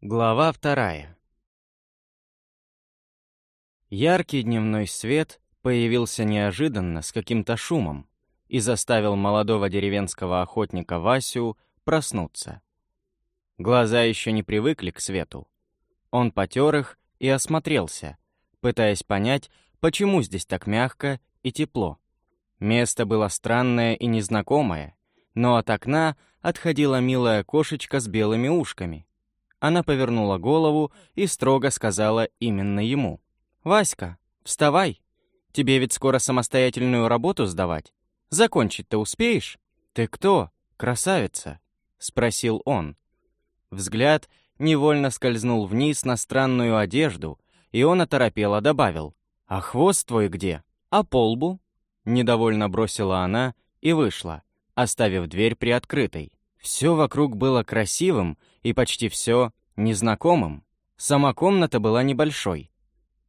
Глава вторая. Яркий дневной свет появился неожиданно с каким-то шумом и заставил молодого деревенского охотника Васю проснуться. Глаза еще не привыкли к свету. Он потер их и осмотрелся, пытаясь понять, почему здесь так мягко и тепло. Место было странное и незнакомое, но от окна отходила милая кошечка с белыми ушками. Она повернула голову и строго сказала именно ему. «Васька, вставай! Тебе ведь скоро самостоятельную работу сдавать. Закончить-то успеешь? Ты кто, красавица?» — спросил он. Взгляд невольно скользнул вниз на странную одежду, и он оторопело добавил. «А хвост твой где? А полбу?» Недовольно бросила она и вышла, оставив дверь приоткрытой. Все вокруг было красивым и почти все незнакомым. Сама комната была небольшой.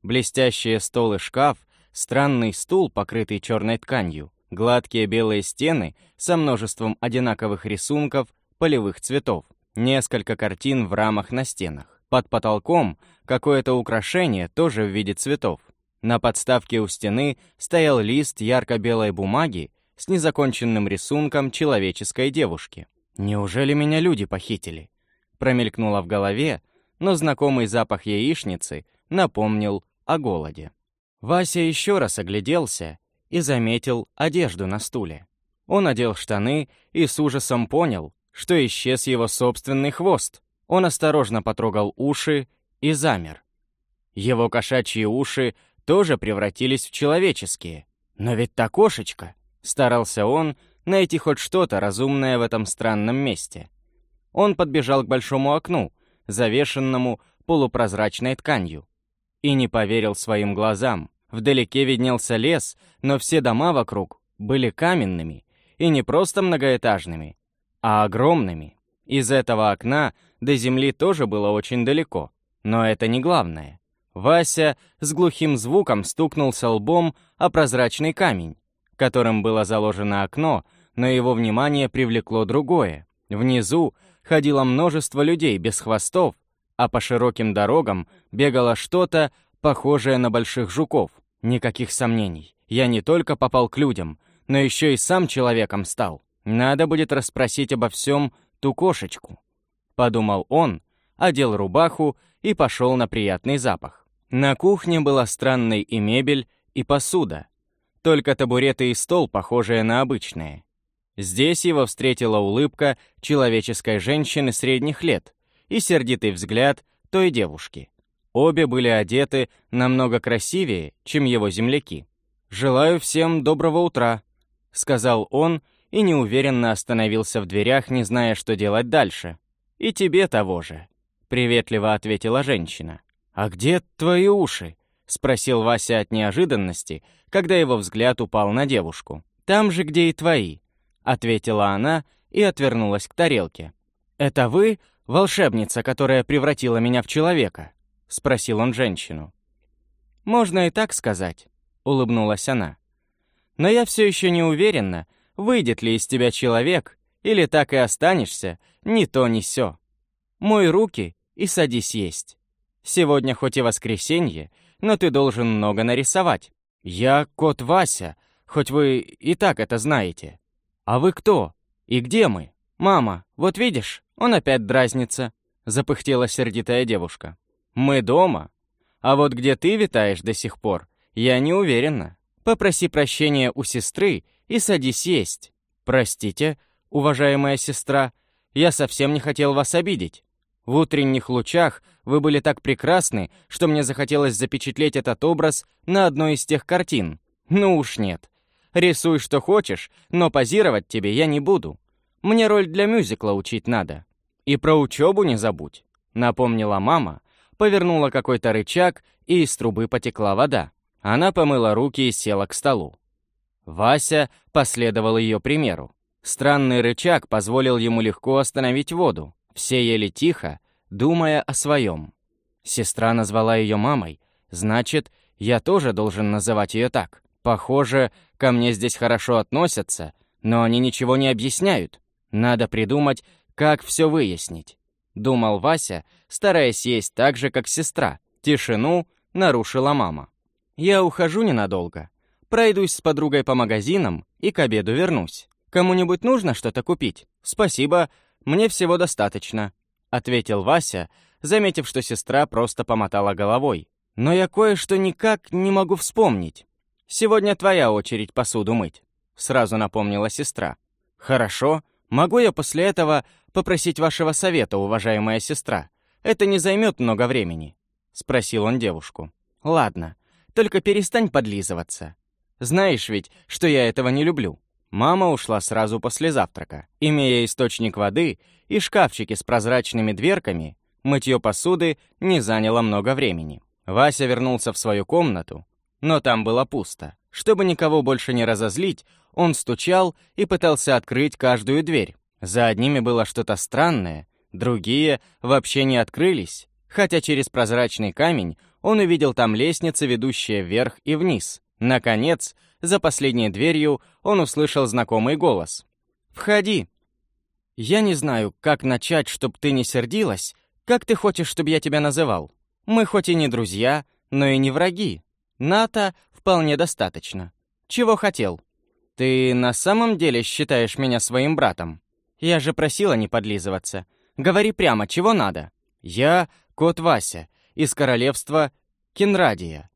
Блестящие стол и шкаф, странный стул, покрытый черной тканью, гладкие белые стены со множеством одинаковых рисунков полевых цветов, несколько картин в рамах на стенах. Под потолком какое-то украшение, тоже в виде цветов. На подставке у стены стоял лист ярко-белой бумаги с незаконченным рисунком человеческой девушки. «Неужели меня люди похитили?» Промелькнуло в голове, но знакомый запах яичницы напомнил о голоде. Вася еще раз огляделся и заметил одежду на стуле. Он одел штаны и с ужасом понял, что исчез его собственный хвост. Он осторожно потрогал уши и замер. Его кошачьи уши тоже превратились в человеческие. Но ведь та кошечка, старался он найти хоть что-то разумное в этом странном месте. Он подбежал к большому окну, завешенному полупрозрачной тканью, и не поверил своим глазам. Вдалеке виднелся лес, но все дома вокруг были каменными, и не просто многоэтажными, а огромными. Из этого окна до земли тоже было очень далеко, но это не главное. Вася с глухим звуком стукнулся лбом о прозрачный камень, которым было заложено окно, но его внимание привлекло другое. Внизу ходило множество людей без хвостов, а по широким дорогам бегало что-то, похожее на больших жуков. Никаких сомнений. Я не только попал к людям, но еще и сам человеком стал. Надо будет расспросить обо всем ту кошечку. Подумал он, одел рубаху и пошел на приятный запах. На кухне была странной и мебель, и посуда. Только табуреты и стол, похожие на обычные. Здесь его встретила улыбка человеческой женщины средних лет и сердитый взгляд той девушки. Обе были одеты намного красивее, чем его земляки. «Желаю всем доброго утра», — сказал он и неуверенно остановился в дверях, не зная, что делать дальше. «И тебе того же», — приветливо ответила женщина. «А где твои уши?» — спросил Вася от неожиданности, когда его взгляд упал на девушку. «Там же, где и твои», — ответила она и отвернулась к тарелке. «Это вы, волшебница, которая превратила меня в человека?» — спросил он женщину. «Можно и так сказать», — улыбнулась она. «Но я все еще не уверена, выйдет ли из тебя человек, или так и останешься, ни то, ни сё. Мой руки и садись есть. Сегодня хоть и воскресенье, но ты должен много нарисовать. Я кот Вася, хоть вы и так это знаете. «А вы кто? И где мы?» «Мама, вот видишь, он опять дразнится», — запыхтела сердитая девушка. «Мы дома. А вот где ты витаешь до сих пор, я не уверена. Попроси прощения у сестры и садись есть». «Простите, уважаемая сестра, я совсем не хотел вас обидеть. В утренних лучах вы были так прекрасны, что мне захотелось запечатлеть этот образ на одной из тех картин. Ну уж нет. Рисуй, что хочешь, но позировать тебе я не буду. Мне роль для мюзикла учить надо. И про учебу не забудь», — напомнила мама, повернула какой-то рычаг, и из трубы потекла вода. Она помыла руки и села к столу. Вася последовал ее примеру. Странный рычаг позволил ему легко остановить воду. Все ели тихо, думая о своем. Сестра назвала ее мамой, значит, я тоже должен называть ее так. Похоже, ко мне здесь хорошо относятся, но они ничего не объясняют. Надо придумать, как все выяснить. Думал Вася, стараясь есть так же, как сестра. Тишину нарушила мама. «Я ухожу ненадолго. Пройдусь с подругой по магазинам и к обеду вернусь. Кому-нибудь нужно что-то купить? Спасибо, мне всего достаточно», — ответил Вася, заметив, что сестра просто помотала головой. «Но я кое-что никак не могу вспомнить. Сегодня твоя очередь посуду мыть», — сразу напомнила сестра. «Хорошо. Могу я после этого попросить вашего совета, уважаемая сестра? Это не займет много времени», — спросил он девушку. «Ладно, только перестань подлизываться. Знаешь ведь, что я этого не люблю». Мама ушла сразу после завтрака. Имея источник воды и шкафчики с прозрачными дверками, мытье посуды не заняло много времени. Вася вернулся в свою комнату, но там было пусто. Чтобы никого больше не разозлить, он стучал и пытался открыть каждую дверь. За одними было что-то странное, другие вообще не открылись, хотя через прозрачный камень он увидел там лестницы, ведущие вверх и вниз. Наконец, за последней дверью он услышал знакомый голос. «Входи!» «Я не знаю, как начать, чтоб ты не сердилась. Как ты хочешь, чтобы я тебя называл? Мы хоть и не друзья, но и не враги. НАТО вполне достаточно. Чего хотел?» «Ты на самом деле считаешь меня своим братом? Я же просила не подлизываться. Говори прямо, чего надо?» «Я кот Вася, из королевства Кенрадия.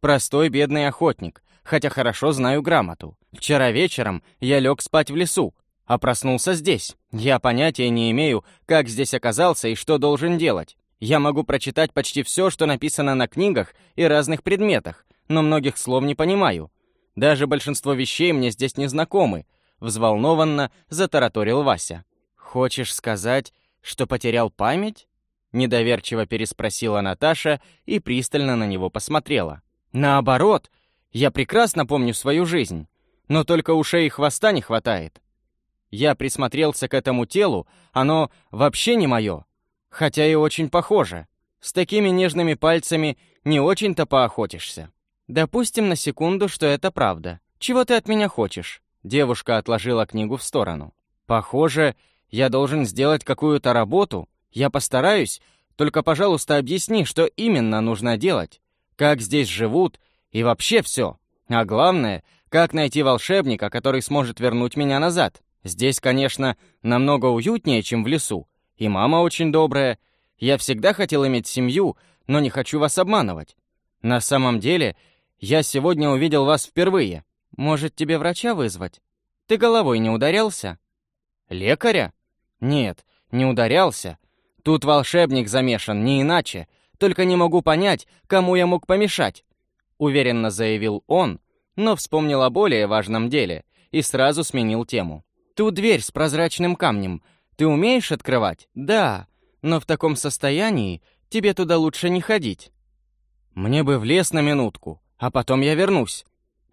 Простой бедный охотник, хотя хорошо знаю грамоту. Вчера вечером я лег спать в лесу, а проснулся здесь. Я понятия не имею, как здесь оказался и что должен делать. Я могу прочитать почти все, что написано на книгах и разных предметах, но многих слов не понимаю. Даже большинство вещей мне здесь не знакомы», — взволнованно затараторил Вася. «Хочешь сказать, что потерял память?» Недоверчиво переспросила Наташа и пристально на него посмотрела. «Наоборот, я прекрасно помню свою жизнь, но только ушей и хвоста не хватает. Я присмотрелся к этому телу, оно вообще не мое, хотя и очень похоже. С такими нежными пальцами не очень-то поохотишься. Допустим на секунду, что это правда. Чего ты от меня хочешь?» Девушка отложила книгу в сторону. «Похоже, я должен сделать какую-то работу. Я постараюсь, только, пожалуйста, объясни, что именно нужно делать. Как здесь живут и вообще все. А главное, как найти волшебника, который сможет вернуть меня назад. Здесь, конечно, намного уютнее, чем в лесу. И мама очень добрая. Я всегда хотел иметь семью, но не хочу вас обманывать. На самом деле, я сегодня увидел вас впервые. Может, тебе врача вызвать? Ты головой не ударялся? Лекаря? Нет, не ударялся. Тут волшебник замешан, не иначе. Только не могу понять, кому я мог помешать. Уверенно заявил он, но вспомнил о более важном деле и сразу сменил тему. Тут дверь с прозрачным камнем. Ты умеешь открывать? Да, но в таком состоянии тебе туда лучше не ходить. Мне бы в лес на минутку, а потом я вернусь.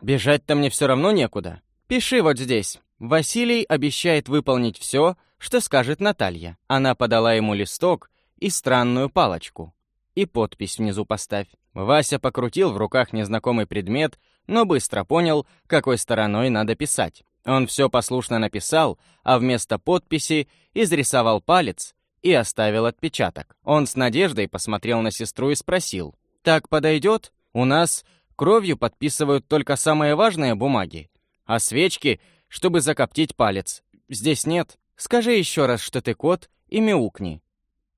Бежать-то мне все равно некуда. Пиши вот здесь. Василий обещает выполнить все, что скажет Наталья. Она подала ему листок и странную палочку. И подпись внизу поставь. Вася покрутил в руках незнакомый предмет, но быстро понял, какой стороной надо писать. Он все послушно написал, а вместо подписи изрисовал палец и оставил отпечаток. Он с надеждой посмотрел на сестру и спросил, «Так подойдет? У нас Кровью подписывают только самые важные бумаги, а свечки, чтобы закоптить палец, здесь нет. Скажи еще раз, что ты кот, и мяукни.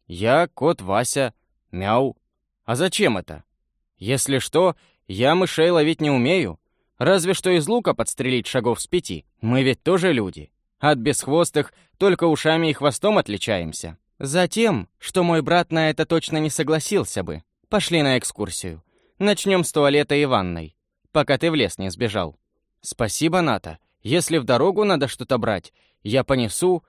Я кот Вася, мяу. А зачем это? Если что, я мышей ловить не умею. Разве что из лука подстрелить шагов с пяти. Мы ведь тоже люди. От бесхвостых только ушами и хвостом отличаемся. Затем, что мой брат на это точно не согласился бы. Пошли на экскурсию. Начнем с туалета и ванной, пока ты в лес не сбежал. Спасибо, Ната. Если в дорогу надо что-то брать, я понесу.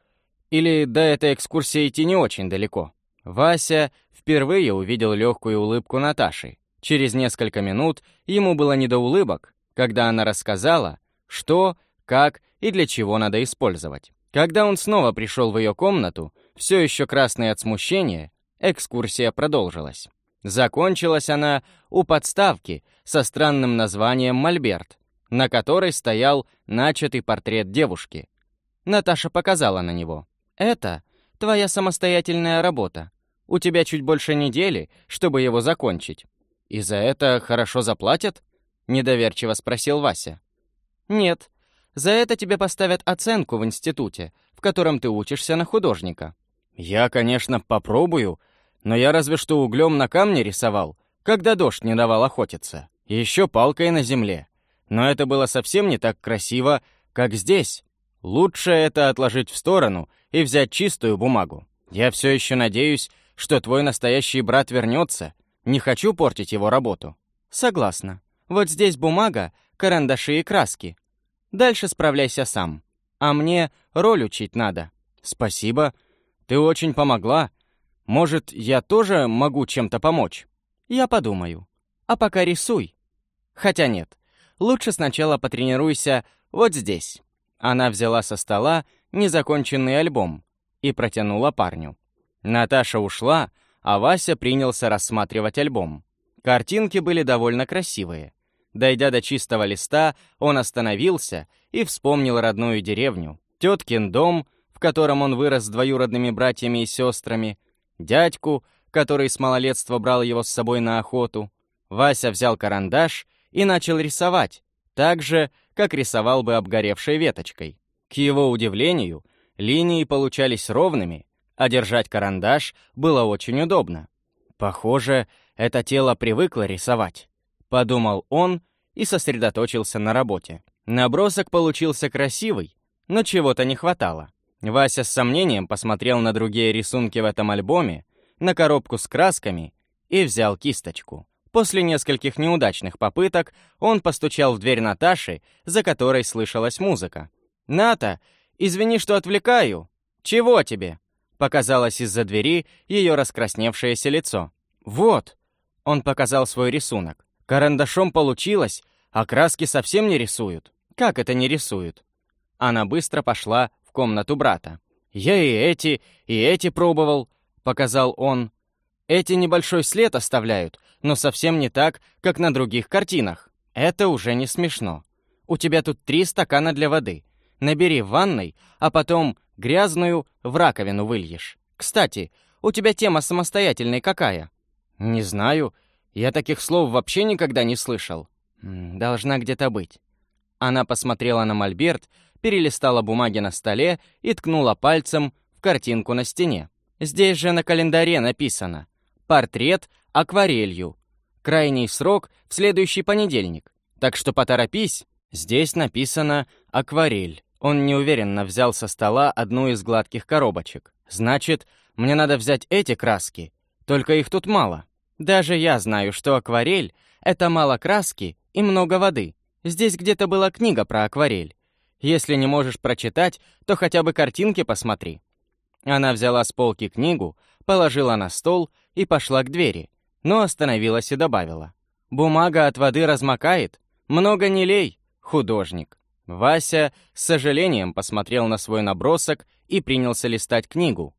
Или до этой экскурсии идти не очень далеко. Вася впервые увидел легкую улыбку Наташи. Через несколько минут ему было не до улыбок, когда она рассказала, что, как и для чего надо использовать. Когда он снова пришел в ее комнату, все еще красный от смущения, экскурсия продолжилась. Закончилась она у подставки со странным названием «Мольберт», на которой стоял начатый портрет девушки. Наташа показала на него. «Это твоя самостоятельная работа. У тебя чуть больше недели, чтобы его закончить. И за это хорошо заплатят?» — недоверчиво спросил Вася. «Нет, за это тебе поставят оценку в институте, в котором ты учишься на художника». «Я, конечно, попробую, но я разве что углем на камне рисовал, когда дождь не давал охотиться. Еще палкой на земле. Но это было совсем не так красиво, как здесь. Лучше это отложить в сторону и взять чистую бумагу. Я все еще надеюсь, что твой настоящий брат вернется. Не хочу портить его работу». «Согласна. Вот здесь бумага, карандаши и краски. Дальше справляйся сам. А мне роль учить надо». «Спасибо. Ты очень помогла. Может, я тоже могу чем-то помочь?» «Я подумаю. А пока рисуй. Хотя нет. Лучше сначала потренируйся вот здесь». Она взяла со стола незаконченный альбом и протянула парню. Наташа ушла, а Вася принялся рассматривать альбом. Картинки были довольно красивые. Дойдя до чистого листа, он остановился и вспомнил родную деревню, теткин дом, в котором он вырос с двоюродными братьями и сестрами, дядьку, который с малолетства брал его с собой на охоту. Вася взял карандаш и начал рисовать, так же, как рисовал бы обгоревшей веточкой. К его удивлению, линии получались ровными, а держать карандаш было очень удобно. Похоже, это тело привыкло рисовать. Подумал он и сосредоточился на работе. Набросок получился красивый, но чего-то не хватало. Вася с сомнением посмотрел на другие рисунки в этом альбоме, на коробку с красками и взял кисточку. После нескольких неудачных попыток он постучал в дверь Наташи, за которой слышалась музыка. «Ната, извини, что отвлекаю. Чего тебе?» Показалось из-за двери ее раскрасневшееся лицо. «Вот!» — он показал свой рисунок. Карандашом получилось, а краски совсем не рисуют. Как это не рисуют? Она быстро пошла в комнату брата. «Я и эти, и эти пробовал», — показал он. «Эти небольшой след оставляют, но совсем не так, как на других картинах. Это уже не смешно. У тебя тут три стакана для воды. Набери в ванной, а потом грязную в раковину выльешь. Кстати, у тебя тема самостоятельной какая?» «Не знаю. Я таких слов вообще никогда не слышал. Должна где-то быть. Она посмотрела на мольберт, перелистала бумаги на столе и ткнула пальцем в картинку на стене. Здесь же на календаре написано «Портрет акварелью». Крайний срок в следующий понедельник. Так что поторопись. Здесь написано «Акварель». Он неуверенно взял со стола одну из гладких коробочек. Значит, мне надо взять эти краски. Только их тут мало. Даже я знаю, что акварель — это мало краски и много воды. Здесь где-то была книга про акварель. Если не можешь прочитать, то хотя бы картинки посмотри». Она взяла с полки книгу, положила на стол и пошла к двери, но остановилась и добавила. «Бумага от воды размокает. Много не лей, художник». Вася с сожалением посмотрел на свой набросок и принялся листать книгу.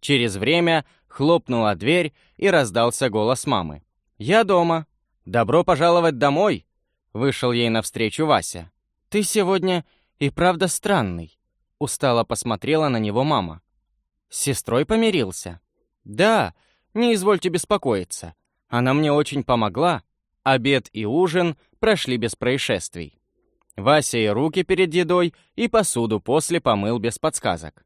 Через время хлопнула дверь и раздался голос мамы. «Я дома. Добро пожаловать домой!» Вышел ей навстречу Вася. «Ты сегодня и правда странный», — устало посмотрела на него мама. «С сестрой помирился?» «Да, не извольте беспокоиться. Она мне очень помогла. Обед и ужин прошли без происшествий. Вася и руки перед едой, и посуду после помыл без подсказок.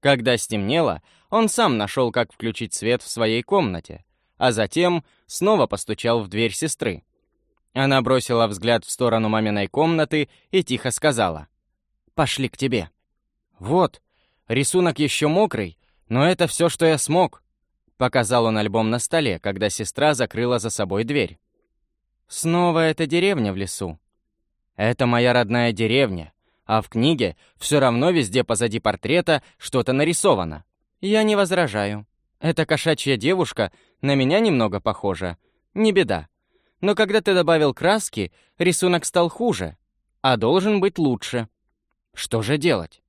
Когда стемнело, он сам нашел, как включить свет в своей комнате, а затем снова постучал в дверь сестры. Она бросила взгляд в сторону маминой комнаты и тихо сказала. «Пошли к тебе». «Вот, рисунок еще мокрый, но это все, что я смог», — показал он альбом на столе, когда сестра закрыла за собой дверь. «Снова эта деревня в лесу». «Это моя родная деревня, а в книге все равно везде позади портрета что-то нарисовано. Я не возражаю. Эта кошачья девушка на меня немного похожа. Не беда. Но когда ты добавил краски, рисунок стал хуже, а должен быть лучше. Что же делать?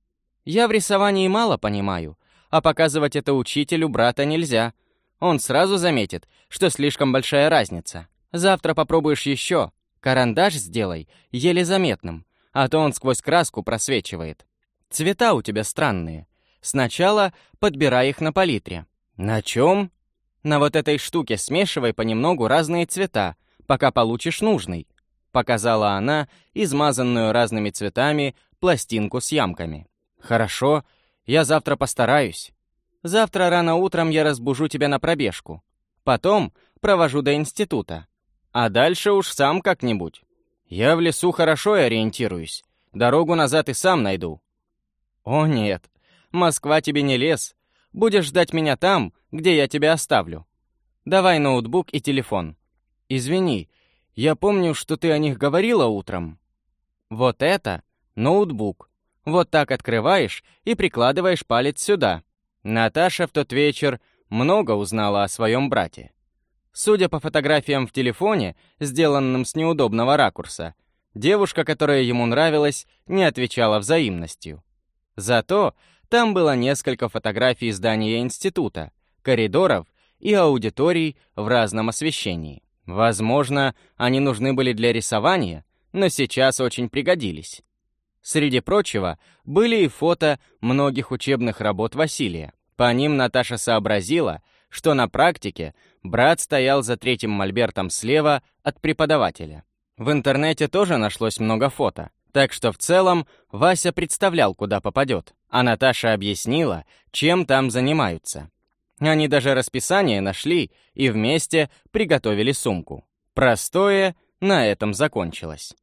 Я в рисовании мало понимаю, а показывать это учителю брата нельзя. Он сразу заметит, что слишком большая разница. Завтра попробуешь еще. Карандаш сделай еле заметным, а то он сквозь краску просвечивает. Цвета у тебя странные. Сначала подбирай их на палитре. На чем? На вот этой штуке смешивай понемногу разные цвета, пока получишь нужный. Показала она измазанную разными цветами пластинку с ямками. Хорошо, я завтра постараюсь. Завтра рано утром я разбужу тебя на пробежку. Потом провожу до института. А дальше уж сам как-нибудь. Я в лесу хорошо ориентируюсь. Дорогу назад и сам найду. О нет, Москва тебе не лес. Будешь ждать меня там, где я тебя оставлю. Давай ноутбук и телефон. Извини, я помню, что ты о них говорила утром. Вот это ноутбук. Вот так открываешь и прикладываешь палец сюда. Наташа в тот вечер много узнала о своем брате. Судя по фотографиям в телефоне, сделанным с неудобного ракурса, девушка, которая ему нравилась, не отвечала взаимностью. Зато там было несколько фотографий здания института, коридоров и аудиторий в разном освещении. Возможно, они нужны были для рисования, но сейчас очень пригодились. Среди прочего, были и фото многих учебных работ Василия. По ним Наташа сообразила, что на практике брат стоял за третьим мольбертом слева от преподавателя. В интернете тоже нашлось много фото, так что в целом Вася представлял, куда попадет, а Наташа объяснила, чем там занимаются. Они даже расписание нашли и вместе приготовили сумку. Простое на этом закончилось.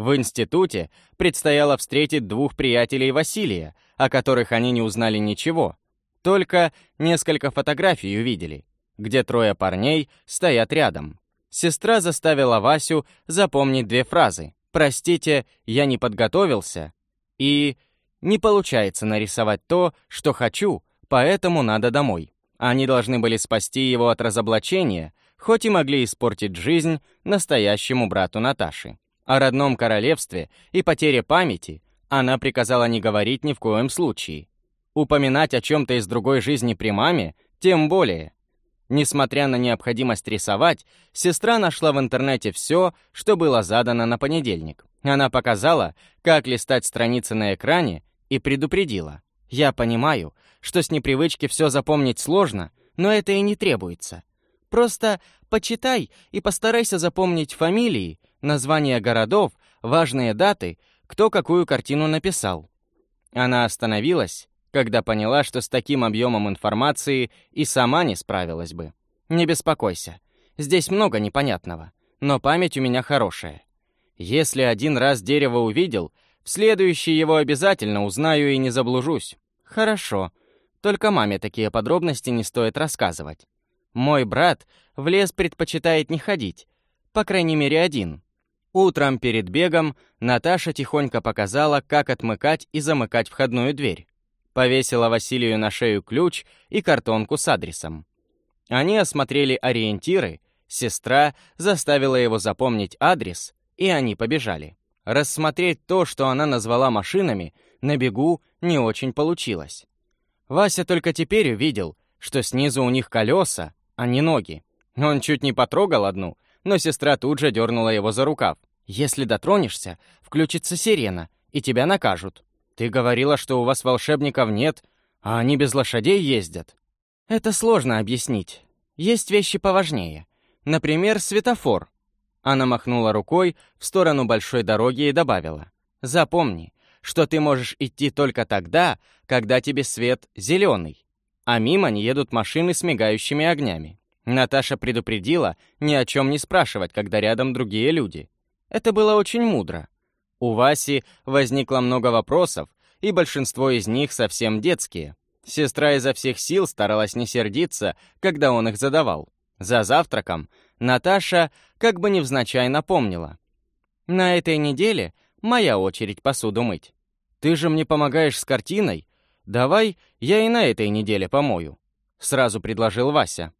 В институте предстояло встретить двух приятелей Василия, о которых они не узнали ничего, только несколько фотографий увидели, где трое парней стоят рядом. Сестра заставила Васю запомнить две фразы «Простите, я не подготовился» и «Не получается нарисовать то, что хочу, поэтому надо домой». Они должны были спасти его от разоблачения, хоть и могли испортить жизнь настоящему брату Наташи. О родном королевстве и потере памяти она приказала не говорить ни в коем случае. Упоминать о чем-то из другой жизни при маме тем более. Несмотря на необходимость рисовать, сестра нашла в интернете все, что было задано на понедельник. Она показала, как листать страницы на экране и предупредила. «Я понимаю, что с непривычки все запомнить сложно, но это и не требуется. Просто почитай и постарайся запомнить фамилии, названия городов, важные даты, кто какую картину написал». Она остановилась когда поняла, что с таким объемом информации и сама не справилась бы. Не беспокойся, здесь много непонятного, но память у меня хорошая. Если один раз дерево увидел, в следующий его обязательно узнаю и не заблужусь. Хорошо, только маме такие подробности не стоит рассказывать. Мой брат в лес предпочитает не ходить, по крайней мере один. Утром перед бегом Наташа тихонько показала, как отмыкать и замыкать входную дверь повесила Василию на шею ключ и картонку с адресом. Они осмотрели ориентиры, сестра заставила его запомнить адрес, и они побежали. Рассмотреть то, что она назвала машинами, на бегу не очень получилось. Вася только теперь увидел, что снизу у них колеса, а не ноги. Он чуть не потрогал одну, но сестра тут же дернула его за рукав. «Если дотронешься, включится сирена, и тебя накажут». Ты говорила, что у вас волшебников нет, а они без лошадей ездят. Это сложно объяснить. Есть вещи поважнее. Например, светофор. Она махнула рукой в сторону большой дороги и добавила. Запомни, что ты можешь идти только тогда, когда тебе свет зеленый, а мимо не едут машины с мигающими огнями. Наташа предупредила ни о чем не спрашивать, когда рядом другие люди. Это было очень мудро. У Васи возникло много вопросов, и большинство из них совсем детские. Сестра изо всех сил старалась не сердиться, когда он их задавал. За завтраком Наташа как бы невзначай напомнила. «На этой неделе моя очередь посуду мыть. Ты же мне помогаешь с картиной. Давай я и на этой неделе помою», — сразу предложил Вася.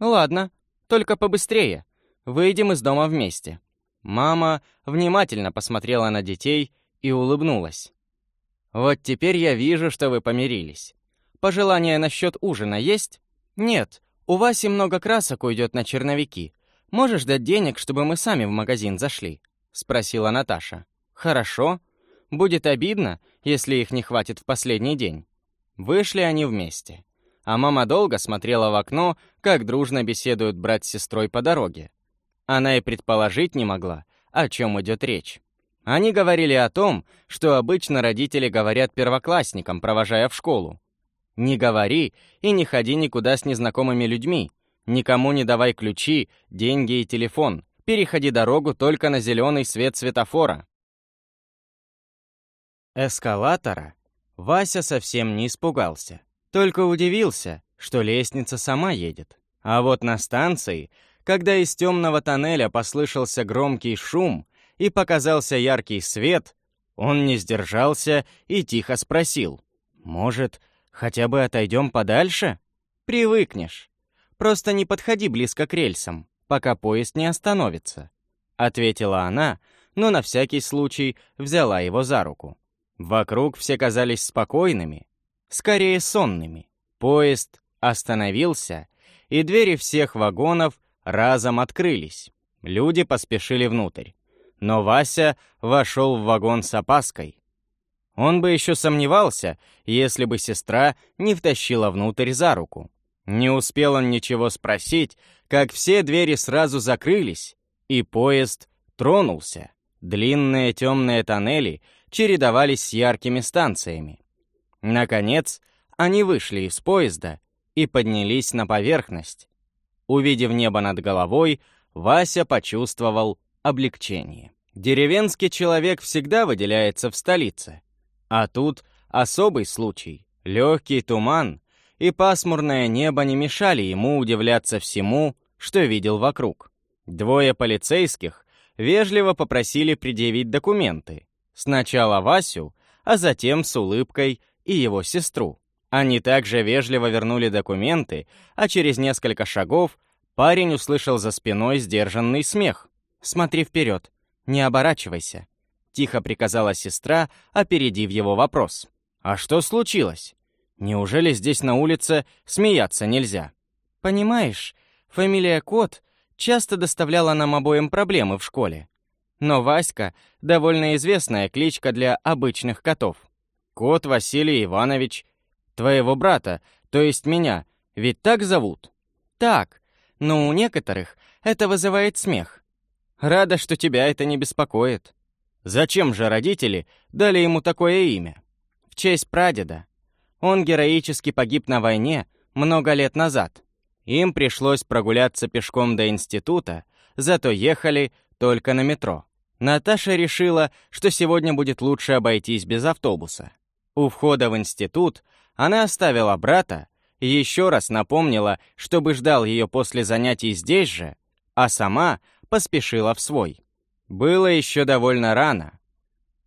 «Ладно, только побыстрее. Выйдем из дома вместе». Мама внимательно посмотрела на детей и улыбнулась. «Вот теперь я вижу, что вы помирились. Пожелания насчет ужина есть?» «Нет, у Васи много красок уйдет на черновики. Можешь дать денег, чтобы мы сами в магазин зашли?» — спросила Наташа. «Хорошо. Будет обидно, если их не хватит в последний день». Вышли они вместе. А мама долго смотрела в окно, как дружно беседуют брат с сестрой по дороге. Она и предположить не могла, о чем идет речь. Они говорили о том, что обычно родители говорят первоклассникам, провожая в школу. «Не говори и не ходи никуда с незнакомыми людьми. Никому не давай ключи, деньги и телефон. Переходи дорогу только на зеленый свет светофора». Эскалатора Вася совсем не испугался. Только удивился, что лестница сама едет. А вот на станции, когда из темного тоннеля послышался громкий шум, и показался яркий свет, он не сдержался и тихо спросил. «Может, хотя бы отойдем подальше?» «Привыкнешь. Просто не подходи близко к рельсам, пока поезд не остановится», — ответила она, но на всякий случай взяла его за руку. Вокруг все казались спокойными, скорее сонными. Поезд остановился, и двери всех вагонов разом открылись. Люди поспешили внутрь но Вася вошел в вагон с опаской. Он бы еще сомневался, если бы сестра не втащила внутрь за руку. Не успел он ничего спросить, как все двери сразу закрылись, и поезд тронулся. Длинные темные тоннели чередовались с яркими станциями. Наконец, они вышли из поезда и поднялись на поверхность. Увидев небо над головой, Вася почувствовал облегчение. Деревенский человек всегда выделяется в столице. А тут особый случай. Легкий туман и пасмурное небо не мешали ему удивляться всему, что видел вокруг. Двое полицейских вежливо попросили предъявить документы. Сначала Васю, а затем с улыбкой и его сестру. Они также вежливо вернули документы, а через несколько шагов парень услышал за спиной сдержанный смех. «Смотри вперед, не оборачивайся», — тихо приказала сестра, опередив его вопрос. «А что случилось? Неужели здесь на улице смеяться нельзя?» «Понимаешь, фамилия Кот часто доставляла нам обоим проблемы в школе. Но Васька — довольно известная кличка для обычных котов. Кот Василий Иванович, твоего брата, то есть меня, ведь так зовут?» «Так, но у некоторых это вызывает смех. Рада, что тебя это не беспокоит. Зачем же родители дали ему такое имя? В честь прадеда. Он героически погиб на войне много лет назад. Им пришлось прогуляться пешком до института, зато ехали только на метро. Наташа решила, что сегодня будет лучше обойтись без автобуса. У входа в институт она оставила брата еще раз напомнила, чтобы ждал ее после занятий здесь же, а сама поспешила в свой. Было еще довольно рано.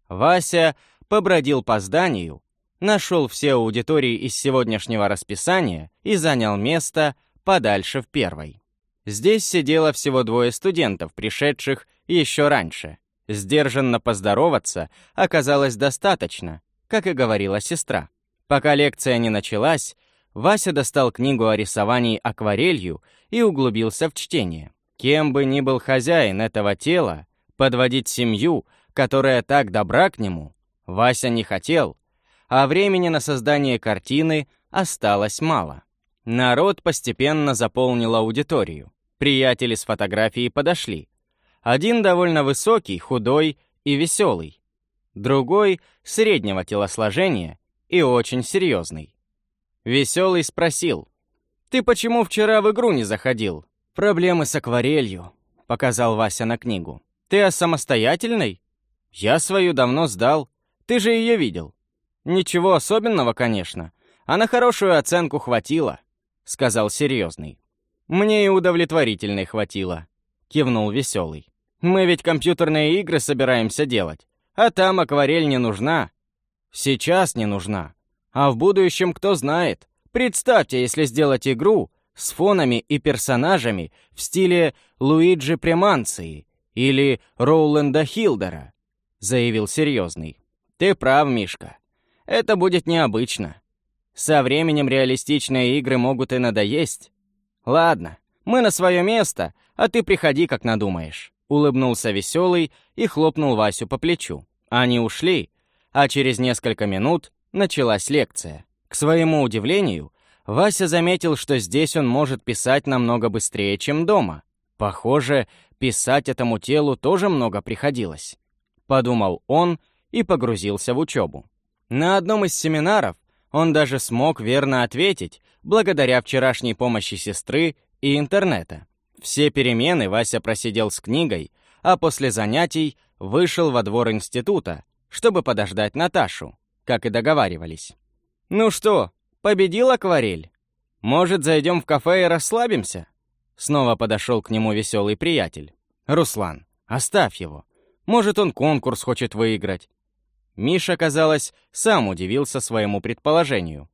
Вася побродил по зданию, нашел все аудитории из сегодняшнего расписания и занял место подальше в первой. Здесь сидело всего двое студентов, пришедших еще раньше. Сдержанно поздороваться оказалось достаточно, как и говорила сестра. Пока лекция не началась, Вася достал книгу о рисовании акварелью и углубился в чтение. Кем бы ни был хозяин этого тела, подводить семью, которая так добра к нему, Вася не хотел, а времени на создание картины осталось мало. Народ постепенно заполнил аудиторию. Приятели с фотографией подошли. Один довольно высокий, худой и веселый. Другой — среднего телосложения и очень серьезный. Веселый спросил, «Ты почему вчера в игру не заходил? «Проблемы с акварелью», — показал Вася на книгу. «Ты о самостоятельной?» «Я свою давно сдал. Ты же ее видел». «Ничего особенного, конечно. А на хорошую оценку хватило», — сказал серьезный. «Мне и удовлетворительной хватило», — кивнул веселый. «Мы ведь компьютерные игры собираемся делать, а там акварель не нужна. Сейчас не нужна. А в будущем кто знает. Представьте, если сделать игру, с фонами и персонажами в стиле Луиджи Преманции или Роуленда Хилдера», — заявил серьезный. «Ты прав, Мишка. Это будет необычно. Со временем реалистичные игры могут и надоесть. Ладно, мы на свое место, а ты приходи, как надумаешь». Улыбнулся веселый и хлопнул Васю по плечу. Они ушли, а через несколько минут началась лекция. К своему удивлению, Вася заметил, что здесь он может писать намного быстрее, чем дома. Похоже, писать этому телу тоже много приходилось. Подумал он и погрузился в учебу. На одном из семинаров он даже смог верно ответить, благодаря вчерашней помощи сестры и интернета. Все перемены Вася просидел с книгой, а после занятий вышел во двор института, чтобы подождать Наташу, как и договаривались. «Ну что, победил акварель? Может, зайдем в кафе и расслабимся?» Снова подошел к нему веселый приятель. «Руслан, оставь его. Может, он конкурс хочет выиграть». Миша, казалось, сам удивился своему предположению.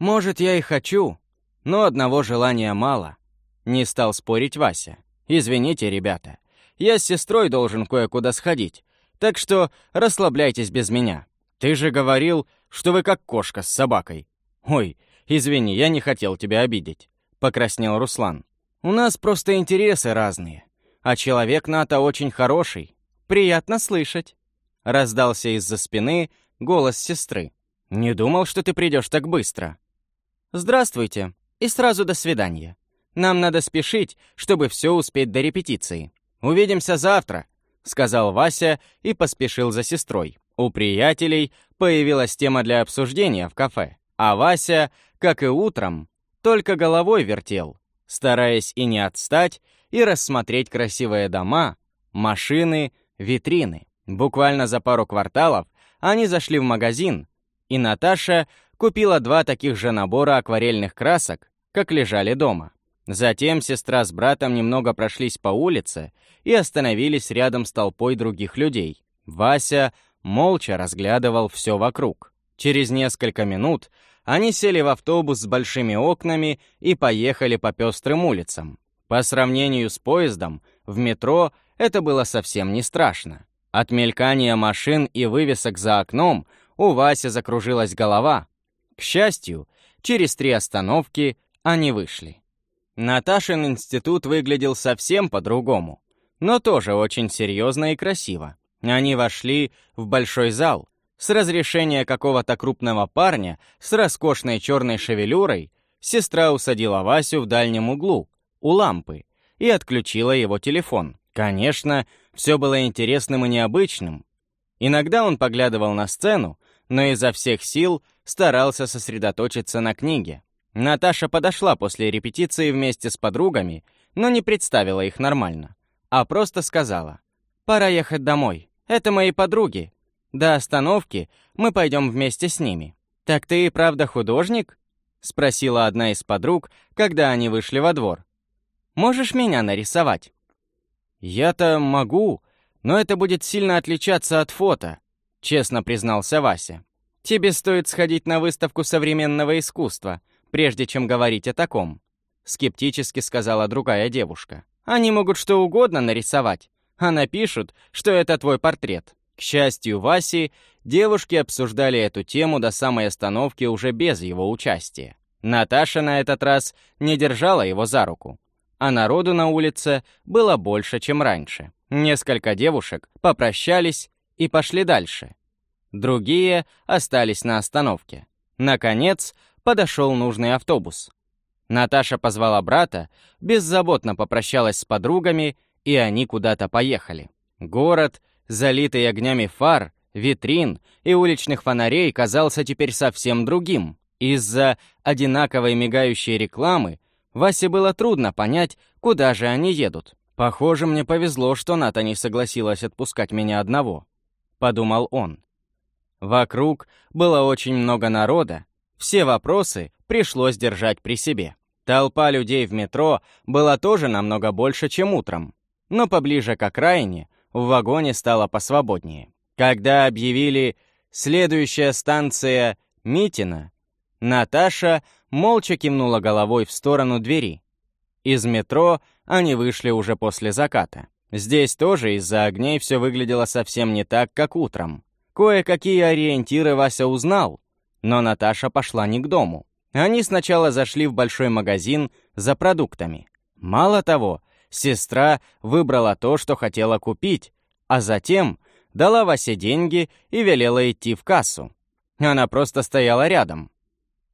«Может, я и хочу, но одного желания мало». Не стал спорить Вася. «Извините, ребята, я с сестрой должен кое-куда сходить, так что расслабляйтесь без меня. Ты же говорил, что вы как кошка с собакой». «Ой, извини, я не хотел тебя обидеть», — покраснел Руслан. «У нас просто интересы разные, а человек Ната очень хороший. Приятно слышать». Раздался из-за спины голос сестры. «Не думал, что ты придешь так быстро». «Здравствуйте, и сразу до свидания. Нам надо спешить, чтобы все успеть до репетиции. Увидимся завтра», — сказал Вася и поспешил за сестрой. У приятелей появилась тема для обсуждения в кафе, а Вася, как и утром, только головой вертел, стараясь и не отстать, и рассмотреть красивые дома, машины, витрины. Буквально за пару кварталов они зашли в магазин, и Наташа купила два таких же набора акварельных красок, как лежали дома. Затем сестра с братом немного прошлись по улице и остановились рядом с толпой других людей. Вася молча разглядывал все вокруг. Через несколько минут они сели в автобус с большими окнами и поехали по пестрым улицам. По сравнению с поездом, в метро это было совсем не страшно. От мелькания машин и вывесок за окном у Васи закружилась голова. К счастью, через три остановки они вышли. Наташин институт выглядел совсем по-другому, но тоже очень серьезно и красиво. Они вошли в большой зал. С разрешения какого-то крупного парня с роскошной черной шевелюрой сестра усадила Васю в дальнем углу, у лампы, и отключила его телефон. Конечно, все было интересным и необычным. Иногда он поглядывал на сцену, но изо всех сил старался сосредоточиться на книге. Наташа подошла после репетиции вместе с подругами, но не представила их нормально, а просто сказала, «Пора ехать домой. Это мои подруги. До остановки мы пойдем вместе с ними». «Так ты и правда художник?» — спросила одна из подруг, когда они вышли во двор. «Можешь меня нарисовать?» «Я-то могу, но это будет сильно отличаться от фото», — честно признался Вася. «Тебе стоит сходить на выставку современного искусства прежде чем говорить о таком», — скептически сказала другая девушка. «Они могут что угодно нарисовать, а напишут, что это твой портрет». К счастью Васи, девушки обсуждали эту тему до самой остановки уже без его участия. Наташа на этот раз не держала его за руку, а народу на улице было больше, чем раньше. Несколько девушек попрощались и пошли дальше. Другие остались на остановке. Наконец, подошел нужный автобус. Наташа позвала брата, беззаботно попрощалась с подругами, и они куда-то поехали. Город, залитый огнями фар, витрин и уличных фонарей, казался теперь совсем другим. Из-за одинаковой мигающей рекламы Васе было трудно понять, куда же они едут. «Похоже, мне повезло, что Ната не согласилась отпускать меня одного», — подумал он. Вокруг было очень много народа, все вопросы пришлось держать при себе. Толпа людей в метро была тоже намного больше, чем утром. Но поближе к окраине в вагоне стало посвободнее. Когда объявили «следующая станция Митина», Наташа молча кивнула головой в сторону двери. Из метро они вышли уже после заката. Здесь тоже из-за огней все выглядело совсем не так, как утром. Кое-какие ориентиры Вася узнал, но Наташа пошла не к дому. Они сначала зашли в большой магазин за продуктами. Мало того, сестра выбрала то, что хотела купить, а затем дала Васе деньги и велела идти в кассу. Она просто стояла рядом.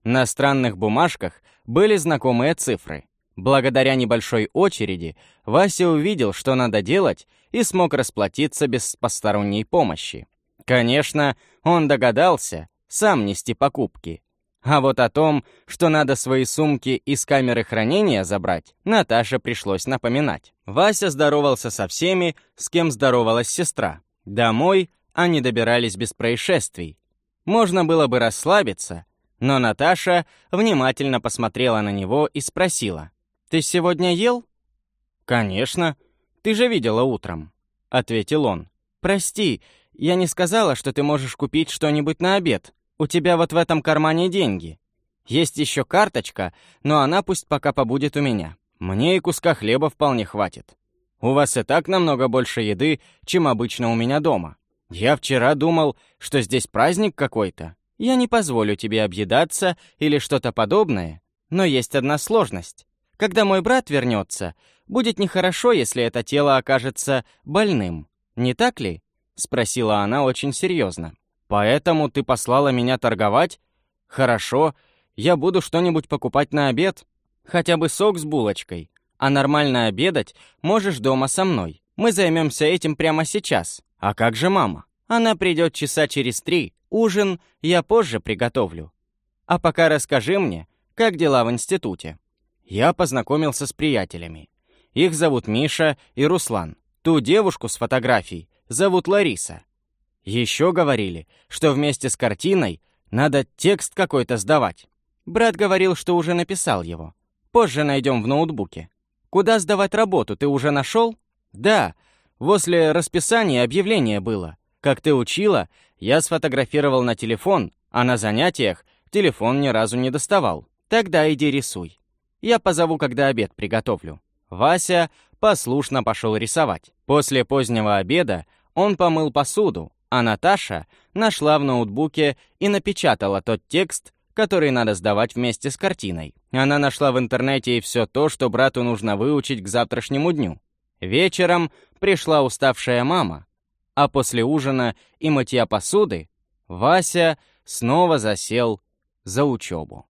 На странных бумажках были знакомые цифры. Благодаря небольшой очереди Вася увидел, что надо делать, и смог расплатиться без посторонней помощи. Конечно, он догадался сам нести покупки. А вот о том, что надо свои сумки из камеры хранения забрать, Наташе пришлось напоминать. Вася здоровался со всеми, с кем здоровалась сестра. Домой они добирались без происшествий. Можно было бы расслабиться, но Наташа внимательно посмотрела на него и спросила. «Ты сегодня ел?» «Конечно. Ты же видела утром», — ответил он. «Прости, я не сказала, что ты можешь купить что-нибудь на обед. У тебя вот в этом кармане деньги. Есть еще карточка, но она пусть пока побудет у меня. Мне и куска хлеба вполне хватит. У вас и так намного больше еды, чем обычно у меня дома. Я вчера думал, что здесь праздник какой-то. Я не позволю тебе объедаться или что-то подобное, но есть одна сложность. Когда мой брат вернется, будет нехорошо, если это тело окажется больным. Не так ли?» — спросила она очень серьезно. «Поэтому ты послала меня торговать? Хорошо, я буду что-нибудь покупать на обед. Хотя бы сок с булочкой. А нормально обедать можешь дома со мной. Мы займемся этим прямо сейчас. А как же мама? Она придет часа через три. Ужин я позже приготовлю. А пока расскажи мне, как дела в институте. Я познакомился с приятелями. Их зовут Миша и Руслан. Ту девушку с фотографией зовут Лариса. Еще говорили, что вместе с картиной надо текст какой-то сдавать. Брат говорил, что уже написал его. Позже найдем в ноутбуке. Куда сдавать работу, ты уже нашел? Да, возле расписания объявление было. Как ты учила, я сфотографировал на телефон, а на занятиях телефон ни разу не доставал. Тогда иди рисуй. Я позову, когда обед приготовлю». Вася послушно пошел рисовать. После позднего обеда он помыл посуду, а Наташа нашла в ноутбуке и напечатала тот текст, который надо сдавать вместе с картиной. Она нашла в интернете и все то, что брату нужно выучить к завтрашнему дню. Вечером пришла уставшая мама, а после ужина и мытья посуды Вася снова засел за учебу.